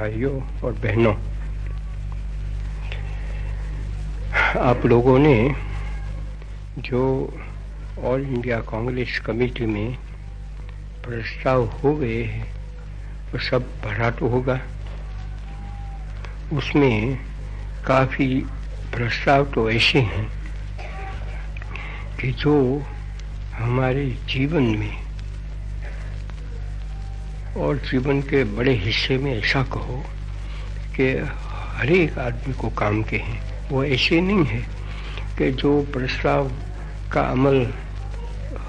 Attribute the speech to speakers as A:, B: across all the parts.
A: भाइयों और बहनों, आप लोगों ने जो ऑल इंडिया कांग्रेस कमेटी में प्रस्ताव हो गए हैं, वो सब भरा तो होगा। उसमें काफ़ी प्रस्ताव तो ऐसे हैं कि जो हमारे जीवन में और जीवन के बड़े हिस्से में ऐसा कहो कि हर एक आदमी को काम के हैं। वो ऐसे नहीं है कि जो प्रस्ताव का अमल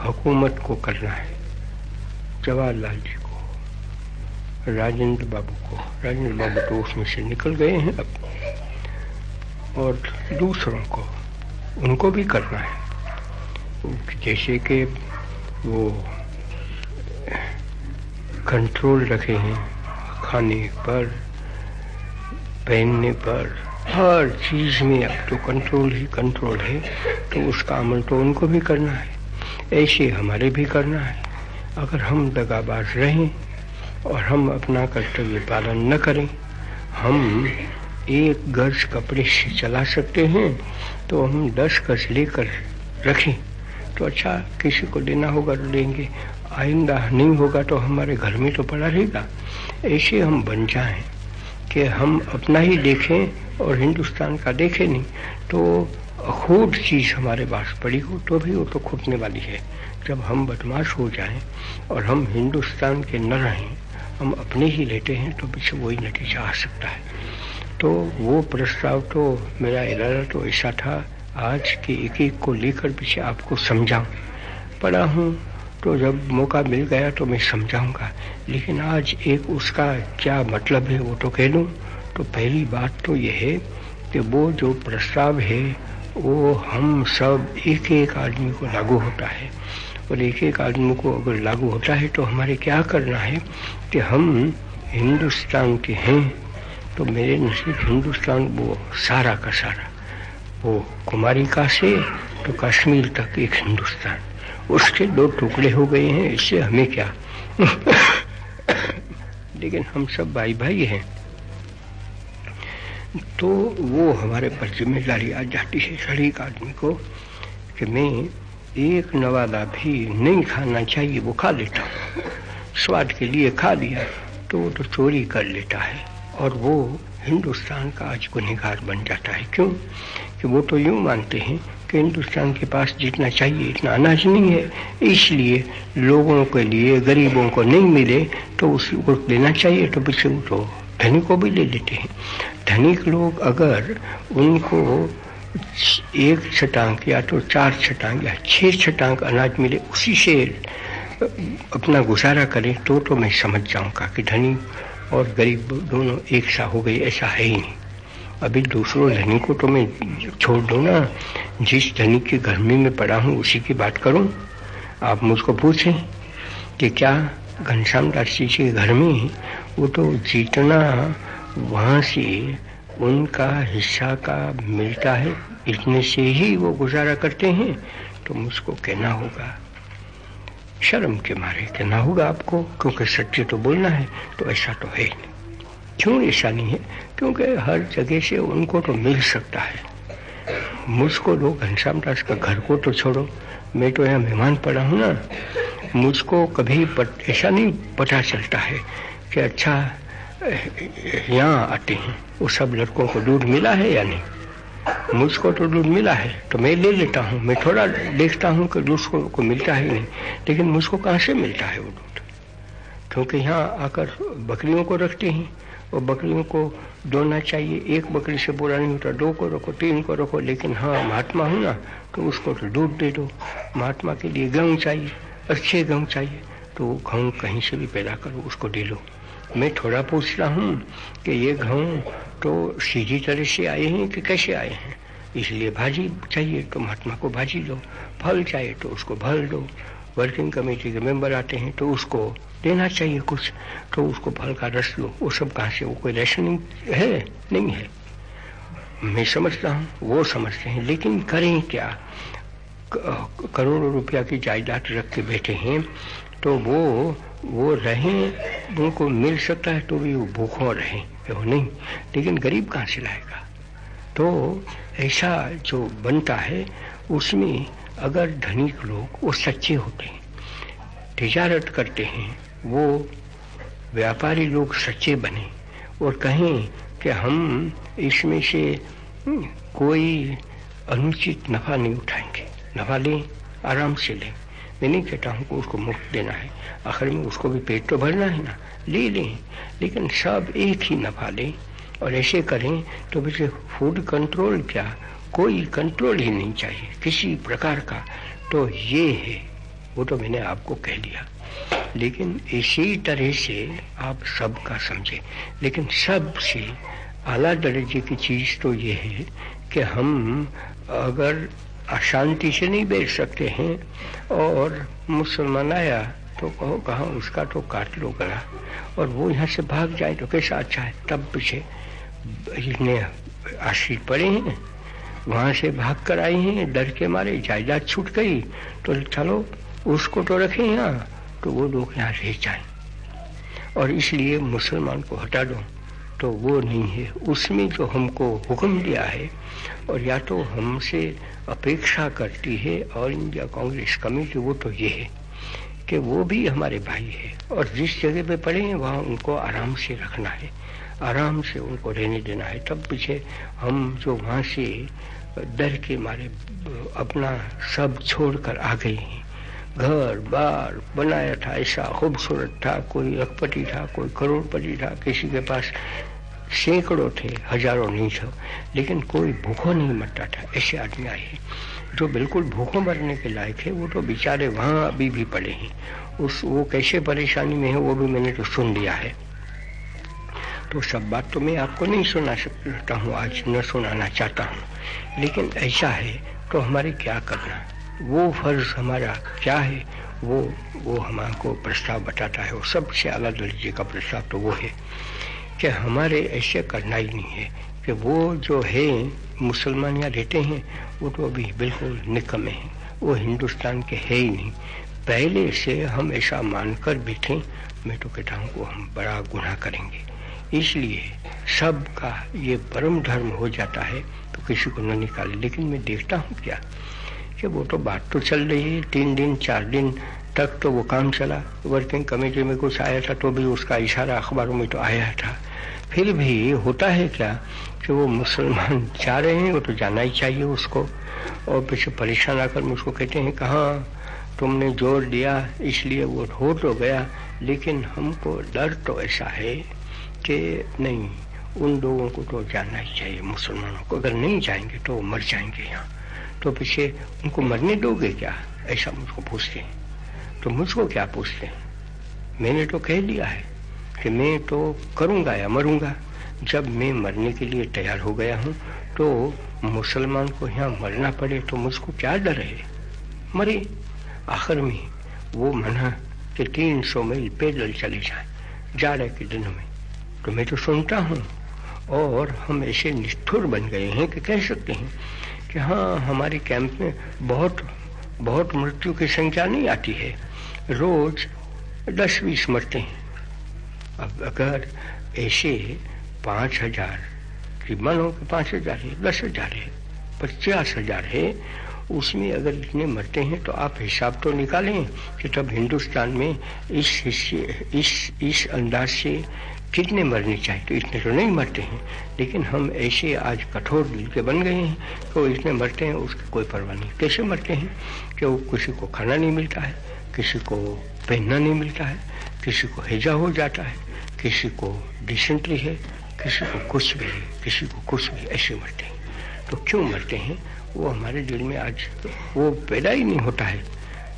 A: हुकूमत को करना है। जवाहरलाल जी को, राजेंद्र बाबू को, राजेंद्र बाबू तो उसमें से निकल गए हैं अब। और दूसरों को, उनको भी करना है। जैसे कि वो कंट्रोल रखे हैं खाने पर, पहनने पर, हर चीज़ में अब तो कंट्रोल ही कंट्रोल है तो उसका अमल तो उनको भी करना है, ऐसे हमारे भी करना है। अगर हम दगाबाज रहें और हम अपना कर्तव्य पालन न करें, हम एक गज कपड़े से चला सकते हैं तो हम दस गज लेकर रखें तो अच्छा किसी को देना होगा तो देंगे आइंदा नहीं होगा तो हमारे घर में तो पड़ा रहेगा। ऐसे हम बन जाएँ कि हम अपना ही देखें और हिंदुस्तान का देखें नहीं तो खूब चीज़ हमारे पास पड़ी हो तो भी वो तो खुटने वाली है। जब हम बदमाश हो जाएँ और हम हिंदुस्तान के न रहें, हम अपने ही लेते हैं तो पीछे वही नतीजा आ सकता है। तो वो प्रस्ताव तो मेरा इरादा तो ऐसा था, आज के एक एक को लेकर पीछे आपको समझाऊं। पढ़ा हूँ तो जब मौका मिल गया तो मैं समझाऊँगा। लेकिन आज एक उसका क्या मतलब है वो तो कह दूँ। तो पहली बात तो यह है कि वो जो प्रस्ताव है, वो हम सब एक एक आदमी को लागू होता है। और एक एक आदमी को अगर लागू होता है तो हमारे क्या करना है कि हम हिंदुस्तान के हैं। तो मेरे नसीब हिंदुस्तान वो सारा का सारा, वो कुमारिका से तो कश्मीर तक एक हिंदुस्तान। उसके दो टुकड़े हो गए हैं, इससे हमें क्या? लेकिन हम सब भाई भाई हैं। तो वो हमारे पर ज़िम्मेदारी आ जाती है हर एक आदमी को कि मैं एक नवादा भी नहीं खाना चाहिए, वो खा लेता हूँ। स्वाद के लिए खा लिया तो वो तो चोरी कर लेता है। और वो हिंदुस्तान का आज गुनहगार बन जाता है। क्यों? कि वो तो यूँ मानते हैं कि हिंदुस्तान के पास जितना चाहिए, इतना अनाज नहीं है। इसलिए लोगों के लिए, गरीबों को नहीं मिले तो उसको लेना चाहिए तो पीछे तो धनिक को भी ले लेते हैं। धनिक लोग अगर उनको एक छटांक या तो चार छटांक या छह छटांक अनाज मिले, उसी से अपना गुजारा करें तो तो मैं समझ जाऊँगा कि धनी और गरीब दोनों एक सा हो गए, ऐसा है ही नहीं। अभी दूसरों धनी को तो मैं छोड़ दो ना, जिस धनी के घर में पड़ा हूँ, उसी की बात करूँ? आप मुझको पूछें कि क्या घनश्याम दास जी के घर में वो तो जितना वहाँ से उनका हिस्सा का मिलता है, इतने से ही वो गुजारा करते हैं तो मुझको कहना होगा। शर्म के मारे कहना होगा आपको, क्योंकि सत्य तो बोलना है तो ऐसा तो है नहीं। क्यों नहीं है? क्योंकि हर जगह से उनको तो मिल सकता है। मुझको लोग घनश्याम दास का घर को तो छोड़ो। मैं तो यहाँ मेहमान पड़ा हूँ ना। मुझको कभी ऐसा नहीं पता चलता है कि अच्छा यहाँ आते हैं। वो सब लड़कों को दूध मिला है या नहीं? मुझको तो दूध मिला है तो मैं ले लेता हूँ। मैं थोड़ा देखता हूँ कि दूसरों को मिलता है नहीं। लेकिन मुझको कहाँ से मिलता है वो दूध? क्योंकि यहाँ आकर बकरियों को रखते हैं। और बकरियों को दोना चाहिए। एक बकरी से पूरा नहीं होता, दो को रखो, तीन को रखो, लेकिन हाँ महात्मा हूँ ना तो उसको तो दूध दे दो। महात्मा के लिए गेहूँ चाहिए, अच्छे गेहूँ चाहिए तो गेहूँ कहीं से भी पैदा करो, उसको दे लो। मैं थोड़ा पूछ रहा हूँ कि ये गेहूँ तो सीधी तरह से आए हैं कि कैसे आए हैं? इसलिए भाजी चाहिए तो महात्मा को भाजी दो, फल चाहिए तो उसको फल दो। वर्किंग कमेटी के मेंबर आते हैं तो उसको देना चाहिए कुछ। तो उसको फल का रस लो। वो सब कहाँ से, वो कोई रेशनिंग है? नहीं है। मैं समझता हूँ, वो समझते हैं। लेकिन करें क्या? करोड़ों रुपया की जायदाद रख के बैठे हैं तो वो वो रहें, उनको मिल सकता है तो भी वो भूखों रहें। वो नहीं? लेकिन गरीब कहाँ से लाएगा? तो ऐसा जो बनता है, उसमें अगर धनिक लोग वो सच्चे होते हैं तिजारत करते हैं वो व्यापारी लोग सच्चे बने और कहें कि हम इसमें से हम्म, कोई अनुचित नफा नहीं उठाएँगे। नफा लें आराम से लें। मैं नहीं कहता हूँ उसको मुफ़्त देना है। आखिर में उसको भी पेट तो भरना है ना ले लें। लेकिन सब एक ही नफा लें और ऐसे करें तो वैसे फ़ूड कंट्रोल क्या? कोई कंट्रोल ही नहीं चाहिए, किसी प्रकार का। तो ये है, वो तो मैंने आपको कह दिया। लेकिन इसी तरह से आप सबका समझे। लेकिन सबसे आला दर्जे की चीज़ तो ये है कि हम अगर अशांति से नहीं बैठ सकते हैं और मुसलमान आया तो कहो, कहा उसका तो काट लो गला और वो यहाँ से भाग जाए तो कैसा अच्छा है? तब पीछे इतने आश्रित पड़े हैं। वहाँ से भाग कर आए हैं, डर के मारे, जायदाद छूट गई। तो चलो, उसको तो रखें यहाँ तो वो लोग यहाँ रह जाए। और इसलिए मुसलमान को हटा दो। तो वो नहीं है, उसमें जो हमको हुक्म दिया है। और या तो हमसे अपेक्षा करती है ऑल इंडिया कांग्रेस कमेटी, वो तो ये है कि वो भी हमारे भाई है। और जिस जगह पे पड़े हैं, वहाँ उनको आराम से रखना है। आराम से उनको रहने देना है। तब पीछे हम जो वहाँ से डर के मारे अपना सब छोड़कर आ गए हैं। घर, बार, बनाया था ऐसा खूबसूरत था, कोई अकपति था, कोई करोड़पति था, किसी के पास सैकड़ों थे, हज़ारों नहीं थे। लेकिन कोई भूखों नहीं मरता था, ऐसे आदमी आए हैं। जो बिल्कुल भूखों मरने के लायक है, वो तो बेचारे वहाँ अभी भी पड़े हैं। उस वो कैसे परेशानी में है, वो भी मैंने तो सुन लिया है। तो सब बात तो मैं आपको नहीं सुना सकता हूँ, आज न सुनाना चाहता हूँ। लेकिन ऐसा है तो हमारे क्या करना? वो फ़र्ज़ हमारा क्या है? वो वो हमको प्रस्ताव बताता है, वो सबसे अलग दर्जे का प्रस्ताव तो वो है। कि हमारे ऐसे करना ही नहीं है कि वो जो है, मुसलमान यहाँ रहते हैं, वो तो अभी बिल्कुल निकमे हैं। वो हिंदुस्तान के है ही नहीं। पहले से हम ऐसा मानकर बैठे, मैं तो कहता हूँ वो हम बड़ा गुनाह करेंगे। इसलिए सबका ये परम धर्म हो जाता है तो किसी को न निकाले। लेकिन मैं देखता हूँ क्या? कि वो तो बात तो चल रही है, तीन दिन, चार दिन तक तो वो काम चला। वर्किंग कमेटी में कुछ आया था तो भी उसका इशारा अखबारों में तो आया था। फिर भी होता है क्या कि वो मुसलमान जा रहे हैं, वो तो जाना ही चाहिए उसको। और पीछे परेशान आकर मुझको कहते हैं, कहाँ? तुमने ज़ोर दिया, इसलिए वो हो तो गया, लेकिन हमको डर तो ऐसा है। कि नहीं, उन लोगों को तो जाना ही चाहिए, मुसलमानों को। अगर नहीं जाएँगे तो वो मर जाएँगे यहाँ। तो पीछे उनको मरने दोगे क्या? ऐसा मुझको पूछते हैं। तो मुझको क्या पूछते हैं? मैंने तो कह दिया है कि मैं तो करूँगा या मरूँगा। जब मैं मरने के लिए तैयार हो गया हूँ तो मुसलमान को यहाँ मरना पड़े तो मुझको क्या डर है? मरे। आखिर में वो मना कि तीन सौ मील पैदल चले जाए। जाड़े के दिनों में। तो मैं तो सुनता हूँ। और हम ऐसे निष्ठुर बन गए हैं कि कह सकते हैं कि हाँ हमारे कैंप में बहुत बहुत मृत्यु की संख्या नहीं आती है। रोज दस बीस मरते हैं। अब अगर ऐसे पाँच हज़ार की मानो कि पाँच हज़ार है, दस हज़ार है, पचास हज़ार है, उसमें अगर इतने मरते हैं तो आप हिसाब तो निकालें कि तब हिंदुस्तान में इस हिस्से, इस इस अंदाज से कितने मरने चाहिए? तो इतने तो नहीं मरते हैं। लेकिन हम ऐसे आज कठोर दिल के बन गए हैं तो इतने मरते हैं, उसकी कोई परवाह नहीं। कैसे मरते हैं? कि वो किसी को खाना नहीं मिलता है, किसी को पहनना नहीं मिलता है, किसी को हेजा हो जाता है, किसी को डिसेंट्री है, किसी को कुछ भी है, किसी को कुछ भी ऐसे मरते हैं। तो क्यों मरते हैं? वो हमारे दिल में आज वो पैदा ही नहीं होता है।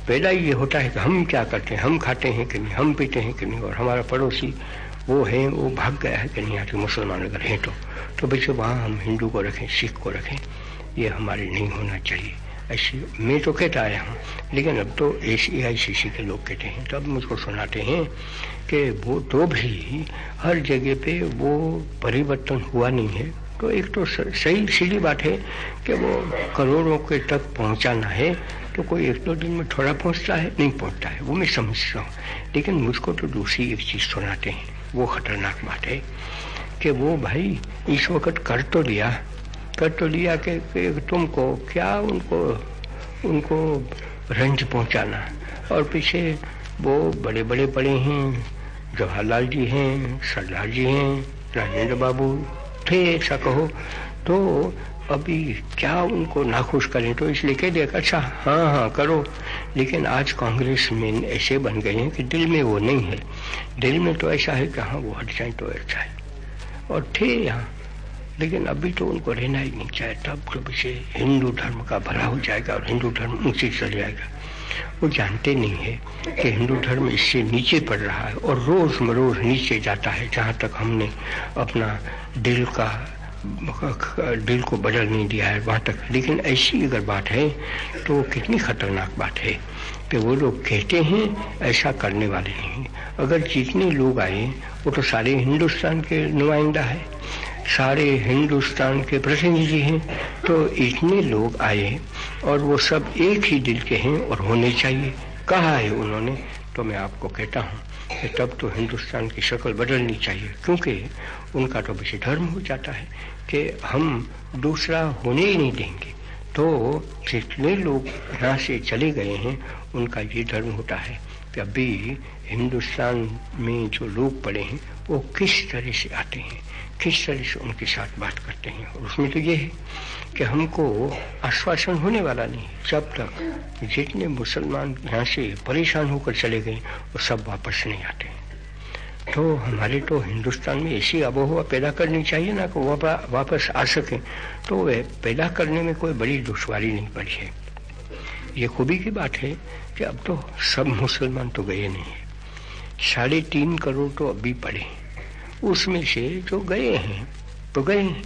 A: पैदा ही ये होता है कि हम क्या करते हैं, हम खाते हैं कि नहीं, हम पीते हैं कि नहीं, और हमारा पड़ोसी वो है, वो भाग गया है कहीं यहाँ के मुसलमान अगर हैं तो। तो वहाँ हम हिंदू को रखें, सिख को रखें, ये हमारे नहीं होना चाहिए। ऐसी मैं तो कहता आया हूँ, लेकिन अब तो ए आई सी सी के लोग कहते हैं तो अब मुझको सुनाते हैं कि वो तो भी हर जगह पे वो परिवर्तन हुआ नहीं है। तो एक तो सही, सीधी बात है कि वो करोड़ों के तक पहुंचाना है तो कोई एक दो दिन में थोड़ा पहुँचता है, नहीं पहुँचता है, वो मैं समझता हूँ। लेकिन मुझको तो दूसरी एक चीज़ सुनाते हैं। वो खतरनाक बात है कि वो भाई इस वक्त कर तो लिया कर तो लिया कि, तुमको क्या उनको उनको रंज पहुंचाना। और पीछे वो बड़े बड़े पड़े हैं जवाहरलाल जी हैं सरदार जी हैं राजेंद्र बाबू थे ऐसा कहो। तो अभी क्या उनको नाखुश करें? तो इसलिए कह दिया अच्छा हाँ हाँ करो। लेकिन आज कांग्रेस में ऐसे बन गए हैं कि दिल में वो नहीं है। दिल में तो ऐसा है कि हाँ वो हट जाए तो अच्छा है। और थे यहाँ, लेकिन अभी तो उनको रहना ही नहीं चाहे तब तो पीछे हिंदू धर्म का भला हो जाएगा और हिंदू धर्म ऊँचे चल जाएगा, वो जानते नहीं है कि हिंदू धर्म इससे नीचे पड़ रहा है और रोज मरोज नीचे जाता है, जहाँ तक हमने अपना दिल का, दिल को बदल नहीं दिया है वहाँ तक। लेकिन ऐसी अगर बात है तो कितनी खतरनाक बात है। कि वो लोग कहते हैं, ऐसा करने वाले नहीं। अगर जितने लोग आए, वो तो सारे हिंदुस्तान के नुमाइंदा है, सारे हिंदुस्तान के प्रतिनिधि हैं तो इतने लोग आए और वो सब एक ही दिल के हैं और होने चाहिए। कहा है उन्होंने तो मैं आपको कहता हूँ कि तब तो हिंदुस्तान की शक्ल बदलनी चाहिए, क्योंकि उनका तो विषय धर्म हो जाता है कि हम दूसरा होने ही नहीं देंगे। तो जितने लोग यहाँ से चले गए हैं, उनका ये धर्म होता है कि अभी हिंदुस्तान में जो लोग पड़े हैं, वो किस तरह से आते हैं, किस तरह से उनके साथ बात करते हैं। और उसमें तो ये है कि हमको आश्वासन होने वाला नहीं जब तक जितने मुसलमान यहाँ से परेशान होकर चले गए, वो सब वापस नहीं आते तो हमारे तो हिंदुस्तान में ऐसी आबोहवा पैदा करनी चाहिए ना कि वह वापस आ सकें। तो वह पैदा करने में कोई बड़ी दुश्वारी नहीं पड़ी है। ये खूबी की बात है कि अब तो सब मुसलमान तो गए नहीं है। साढ़े तीन करोड़ तो अभी पड़े उसमें से जो गए हैं तो गए हैं।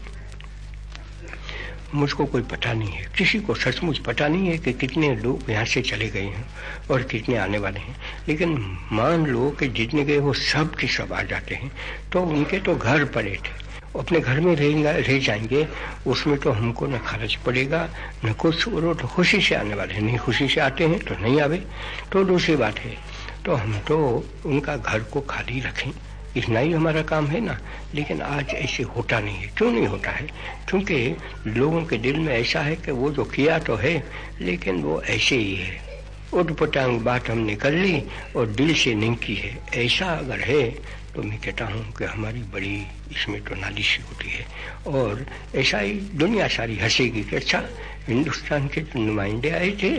A: मुझको कोई पता नहीं है। किसी को सचमुच पता नहीं है कि कितने लोग यहाँ से चले गए हैं और कितने आने वाले हैं। लेकिन मान लो कि जितने गए वो सब के सब आ जाते हैं। तो उनके तो घर पड़े थे। अपने घर में रहेंगे रह जाएँगे, उसमें तो हमको न खर्च पड़ेगा, न कुछ और तो खुशी से आने वाले हैं। नहीं खुशी से आते हैं तो नहीं आवे। तो दूसरी बात है तो हम तो उनका घर को खाली रखें। इतना ही हमारा काम है ना। लेकिन आज ऐसे होता नहीं है। क्यों नहीं होता है? क्योंकि लोगों के दिल में ऐसा है कि वो जो किया तो है, लेकिन वो ऐसे ही है। उठ पटांग बात हमने कर ली और दिल से नहीं की है। ऐसा अगर है तो मैं कहता हूँ कि हमारी बड़ी इसमें तो नालिशी होती है। और ऐसा ही दुनिया सारी हंसेगी कि अच्छा हिंदुस्तान के जो नुमाइंदे आए थे,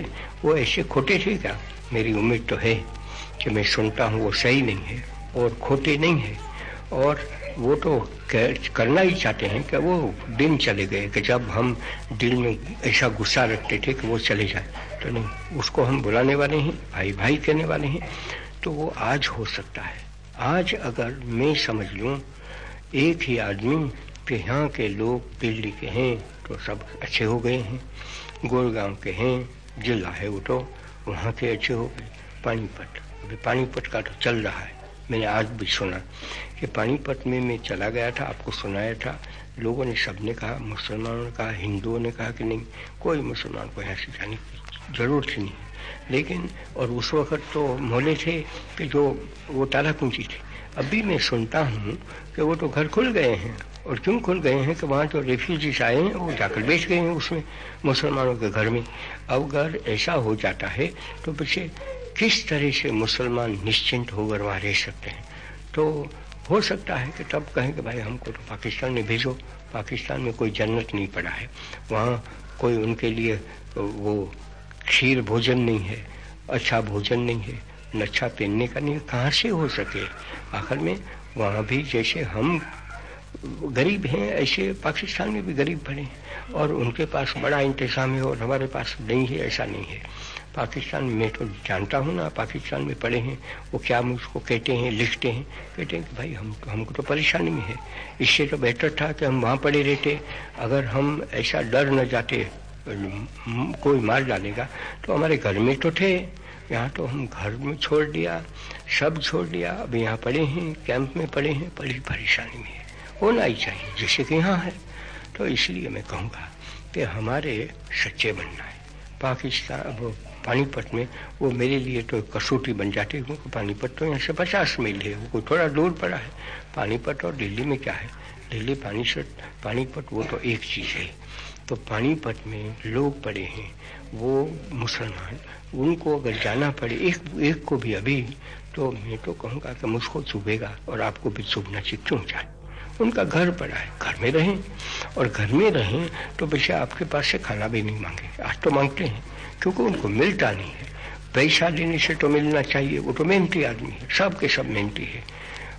A: वो ऐसे खोटे थे क्या? मेरी उम्मीद तो है कि मैं सुनता हूँ, वो सही नहीं है। और खोते नहीं है। और वो तो करना ही चाहते हैं कि वो दिन चले गए, कि जब हम दिल में ऐसा गुस्सा रखते थे कि वो चले जाए। तो नहीं, उसको हम बुलाने वाले हैं भाई भाई कहने वाले हैं। तो वो आज हो सकता है। आज अगर मैं समझ लूँ, एक ही आदमी के यहाँ के लोग दिल्ली के हैं तो सब अच्छे हो गए हैं। गोलगांव के हैं, जिला है वो तो वहाँ के अच्छे हो गए। पानीपत, अभी पानीपत का तो चल रहा है। मैंने आज भी सुना कि पानीपत में मैं चला गया था, आपको सुनाया था। लोगों ने सबने कहा, मुसलमानों ने कहा, हिंदुओं ने कहा कि नहीं, कोई मुसलमान को यहाँ से जाने की ज़रूरत ही नहीं लेकिन, और उस वक्त तो मोहल्ले थे कि जो, वो ताला कुंची थे। अभी मैं सुनता हूँ कि वो तो घर खुल गए हैं। और क्यों खुल गए हैं कि वहाँ जो रेफ्यूजीज आए हैं, वो जाकर बेच गए हैं उसमें, मुसलमानों के घर में। अब अगर ऐसा हो जाता है तो पीछे किस तरह से मुसलमान निश्चिंत होकर वहाँ रह सकते हैं? तो हो सकता है कि तब कहें कि भाई हमको तो पाकिस्तान में भेजो, पाकिस्तान में कोई जन्नत नहीं पड़ा है। वहाँ कोई उनके लिए वो खीर भोजन नहीं है अच्छा भोजन नहीं है, न अच्छा पहनने का नहीं है। कहाँ से हो सके? आखिर में वहाँ भी जैसे हम गरीब हैं, ऐसे पाकिस्तान में भी गरीब बने और उनके पास बड़ा इंतज़ाम है और हमारे पास नहीं है, ऐसा नहीं है। पाकिस्तान में तो जानता हूँ ना, पाकिस्तान में पढ़े हैं, वो क्या मुझको कहते हैं, लिखते हैं? कहते हैं कि भाई, हम, हमको तो परेशानी में है। इससे तो बेहतर था कि हम वहाँ पड़े रहते। अगर हम ऐसा डर न जाते, कोई मार डालेगा तो हमारे घर में तो थे। यहाँ तो हम घर में छोड़ दिया, सब छोड़ दिया, अब यहाँ पड़े हैं, कैंप में पड़े हैं, बड़ी परेशानी में है। होना ही चाहिए, जैसे कि यहाँ है। तो इसलिए मैं कहूँगा कि हमारे सच्चे बनना है। पाकिस्तान, वो पानीपत में, वो मेरे लिए तो कसौटी बन जाती है, क्योंकि पानीपत तो यहाँ से पचास मील है, वो थोड़ा दूर पड़ा है। पानीपत और दिल्ली में क्या है? दिल्ली पानी पानीपत वो तो एक चीज़ है। तो पानीपत में लोग पड़े हैं, वो मुसलमान, उनको अगर जाना पड़े, एक एक को भी अभी तो मैं तो कहूँगा कि मुझको चुभेगा और आपको भी चुभना चाहिए क्यों जाए? उनका घर पड़ा है, घर में रहें, और घर में रहें तो वैसे आपके पास से खाना भी नहीं मांगे आज तो मांगते हैं। क्योंकि उनको मिलता नहीं है। पैसा देने से तो मिलना चाहिए। वो तो मेहनती आदमी है। सब के सब मेहनती है।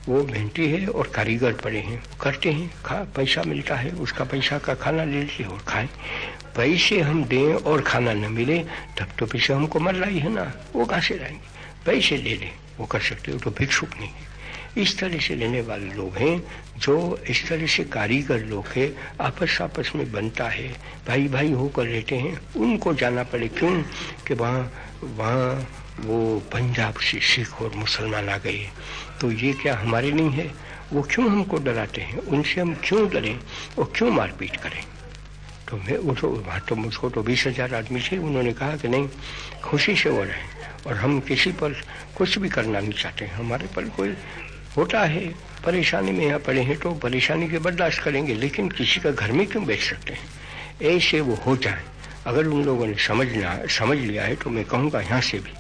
A: वो मेहनती है और कारीगर पड़े हैं। करते हैं। खा, पैसा मिलता है। उसका पैसा का खाना ले लेते और खाएँ। पैसे हम दें और खाना न मिले, तब तो पैसे हमको मर रही है ना। वो कहाँ से रहेंगे पैसे ले लें वो कर सकते हो। तो भिक्षुक नहीं है। इस तरह से लेने वाले लोग हैं, जो इस तरह से कारीगर लोग हैं आपस आपस में बनता है भाई भाई होकर रहते हैं। उनको जाना पड़े क्यों? कि वहाँ वहाँ वो पंजाब से सिख और मुसलमान आ गए। तो ये क्या हमारे नहीं है? वो क्यों हमको डराते हैं? उनसे हम क्यों डरें? और क्यों मारपीट करें? तो मैं वो तो वहाँ तो मुझको तो बीस हज़ार आदमी थे, उन्होंने कहा कि नहीं, खुशी से हो रहे। और हम किसी पर कुछ भी करना नहीं चाहते हमारे पर कोई होता है। परेशानी में यहाँ पड़े हैं तो परेशानी के बर्दाश्त करेंगे, लेकिन किसी का घर में क्यों बैठ सकते हैं? ऐसे वो हो। जाए अगर उन लोगों ने समझना, समझ लिया है तो मैं कहूँगा यहाँ से भी,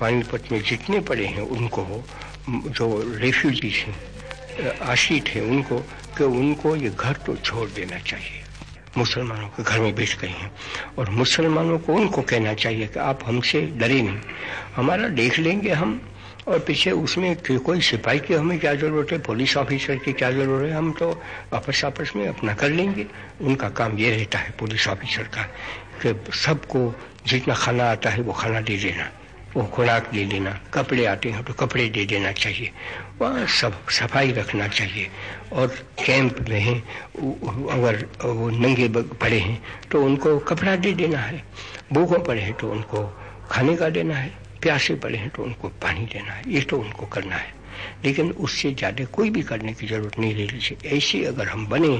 A: पानीपत में जितने पड़े हैं उनको, जो रेफ्यूजीज हैं, आश्रित हैं उनको, कि उनको ये घर तो छोड़ देना चाहिए। मुसलमानों के घर में बैठ गए हैं और मुसलमानों को उनको कहना चाहिए कि आप हमसे डरे नहीं। हमारा देख लेंगे हम और पीछे उसमें कोई सिपाही की हमें क्या ज़रूरत है? पुलिस ऑफिसर की क्या ज़रूरत है? हम तो आपस आपस में अपना कर लेंगे। उनका काम ये रहता है, पुलिस ऑफिसर का, कि सबको जितना खाना आता है वो खाना दे देना, वो खुराक दे देना, कपड़े आते हैं तो कपड़े दे देना चाहिए। वहाँ सब सफ़ाई रखना चाहिए। और कैंप में हैं अगर वो नंगे पड़े हैं तो उनको कपड़ा दे देना है। भूखों पड़े हैं तो उनको खाने का देना है। प्यासे पड़े हैं तो उनको पानी देना है, ये तो उनको करना है। लेकिन उससे ज़्यादा कोई भी करने की ज़रूरत नहीं ले लीजिए ऐसे अगर हम बने,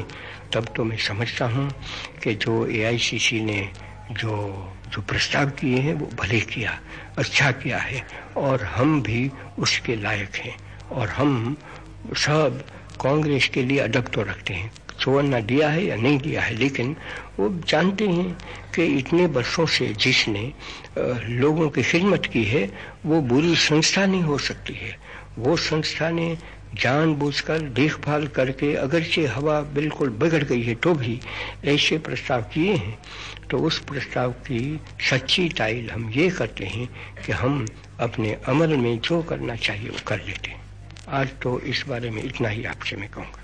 A: तब तो मैं समझता हूँ कि जो एआईसीसी ने जो जो प्रस्ताव किए हैं, वो भले किया अच्छा किया है, और हम भी उसके लायक हैं, और हम सब कांग्रेस के लिए अदब तो रखते हैं। सुवर्ण दिया है या नहीं दिया है, लेकिन वो जानते हैं कि इतने वर्षों से जिसने लोगों की खिदमत की है, वो बुरी संस्था नहीं हो सकती है। वो संस्था ने जानबूझकर, देखभाल करके, अगरचे हवा बिल्कुल बिगड़ गई है तो भी ऐसे प्रस्ताव किए हैं। तो उस प्रस्ताव की सच्ची टाइल हम ये करते हैं कि हम अपने अमल में जो करना चाहिए वो कर लेते हैं। आज तो इस बारे में इतना ही आपसे मैं कहूँगा।